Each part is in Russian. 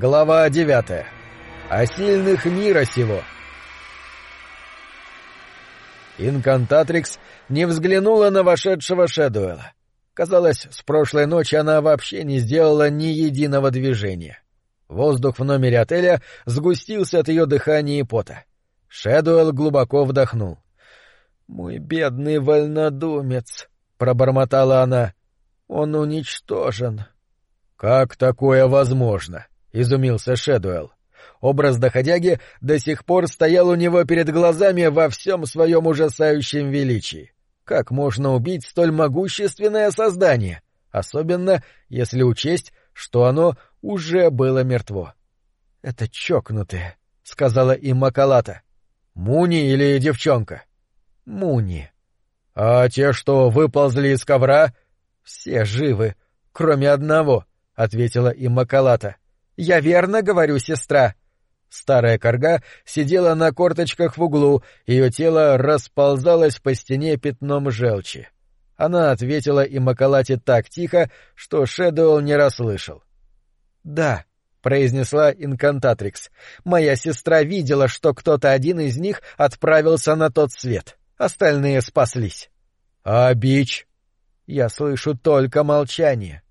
Глава девятая. О сильных мира сего. Инкантатрикс не взглянула на вошедшего Шэдуэла. Казалось, с прошлой ночи она вообще не сделала ни единого движения. Воздух в номере отеля сгустился от ее дыхания и пота. Шэдуэлл глубоко вдохнул. «Мой бедный вольнодумец», — пробормотала она, — «он уничтожен». «Как такое возможно?» — изумился Шэдуэлл. Образ доходяги до сих пор стоял у него перед глазами во всем своем ужасающем величии. Как можно убить столь могущественное создание, особенно если учесть, что оно уже было мертво? — Это чокнутые, — сказала им Макалата. — Муни или девчонка? — Муни. — А те, что выползли из ковра? — Все живы, кроме одного, — ответила им Макалата. — я верно говорю, сестра? Старая корга сидела на корточках в углу, ее тело расползалось по стене пятном желчи. Она ответила и Макалате так тихо, что Шэдоуэлл не расслышал. — Да, — произнесла инкантатрикс, — моя сестра видела, что кто-то один из них отправился на тот свет. Остальные спаслись. — А Я слышу только молчание. —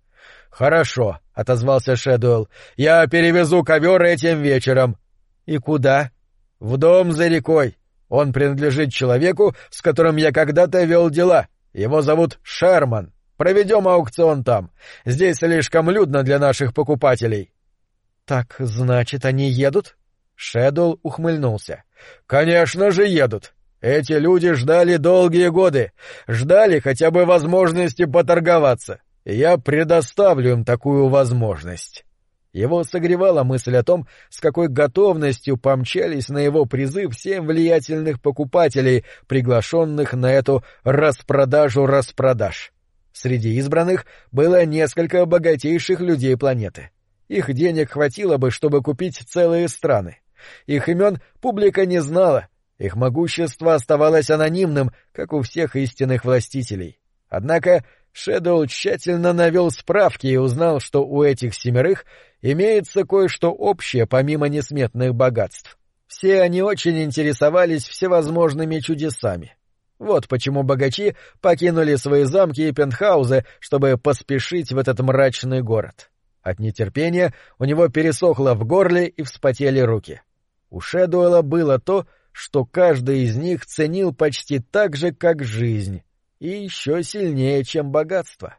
Хорошо, — отозвался Шэдуэлл. — Я перевезу ковер этим вечером. — И куда? — В дом за рекой. Он принадлежит человеку, с которым я когда-то вел дела. Его зовут Шерман. Проведем аукцион там. Здесь слишком людно для наших покупателей. — Так, значит, они едут? Шэдуэлл ухмыльнулся. — Конечно же едут. Эти люди ждали долгие годы. Ждали хотя бы возможности поторговаться я предоставлю им такую возможность. Его согревала мысль о том, с какой готовностью помчались на его призыв семь влиятельных покупателей, приглашенных на эту распродажу распродаж. Среди избранных было несколько богатейших людей планеты. Их денег хватило бы, чтобы купить целые страны. Их имен публика не знала, их могущество оставалось анонимным, как у всех истинных властителей. Однако Шэдоу тщательно навел справки и узнал, что у этих семерых имеется кое-что общее помимо несметных богатств. Все они очень интересовались всевозможными чудесами. Вот почему богачи покинули свои замки и пентхаузы, чтобы поспешить в этот мрачный город. От нетерпения у него пересохло в горле и вспотели руки. У Шэдуэла было то, что каждый из них ценил почти так же, как жизнь, и еще сильнее, чем богатство.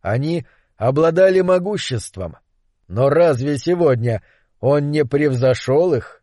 Они обладали могуществом. Но разве сегодня он не превзошел их?